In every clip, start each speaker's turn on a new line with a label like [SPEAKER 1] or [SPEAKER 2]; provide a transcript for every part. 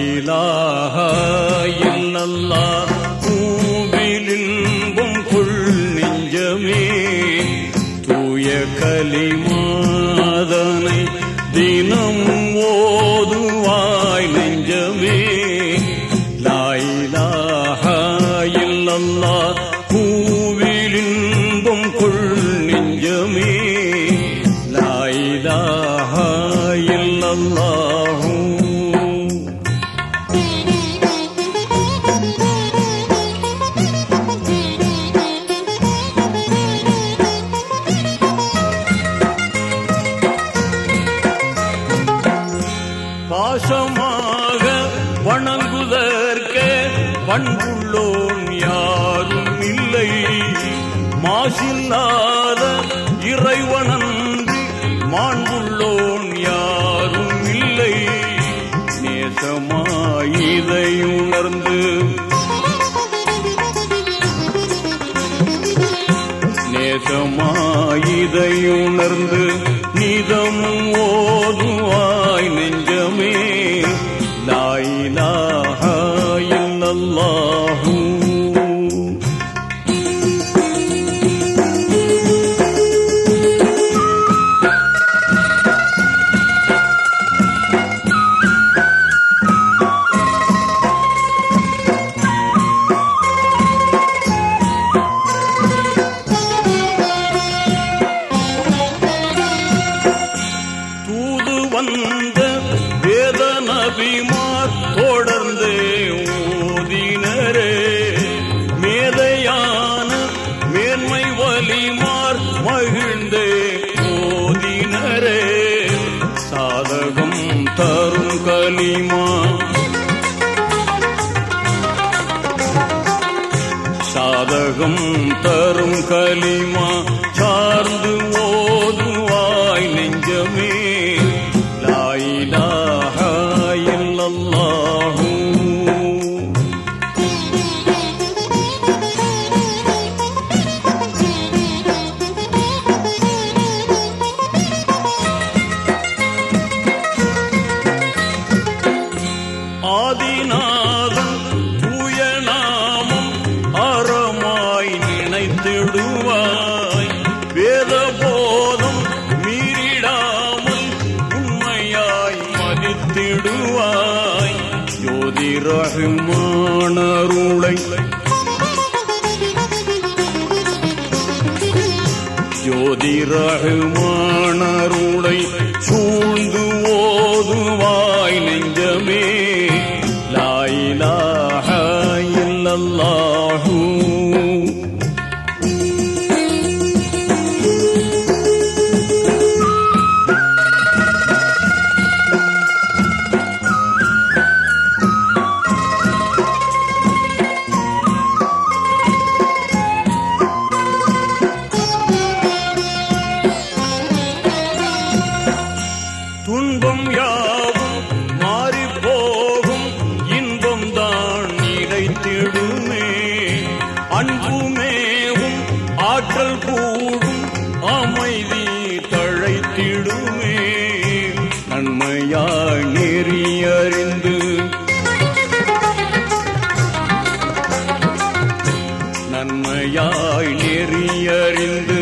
[SPEAKER 1] லாயிலாக இல்லல்லா பூவிலின்பம் புல் நெஞ்சமே தூய கலிம பாசமாக வணங்குதற்கே பண்புள்ளோன் யாரும் இல்லை. மாசில்லாத இறைவனன்றி மாண்புள்ளோன் யாரும் இல்லை. நேசமாயிதை உணர்ந்து நேசமாயிதை உணர்ந்து நிதம் ஓ இல்லல்லாஹூ மகிழ்ந்தே ஓதினரே சாதகம் தரும் கலிமா சாதகம் தரும் கலிமா ரஹ்மானருளை ஜோதி ரஹ்மானருளை சு நிறைத்திடுமே அன்புமேவும் ஆற்றல் கூடும் அமைதி தழைத்திடுமே. நன்மையாய் நெறியறிந்து நன்மையாய் நெறியறிந்து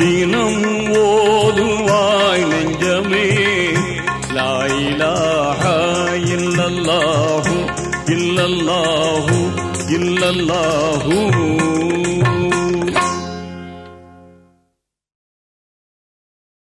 [SPEAKER 1] தினம் ஓதுவாய் நெஞ்சமே. லாயிலாக இல்லல்லாஹு இல்லல்லாஹு இல்லல்லாஹூ.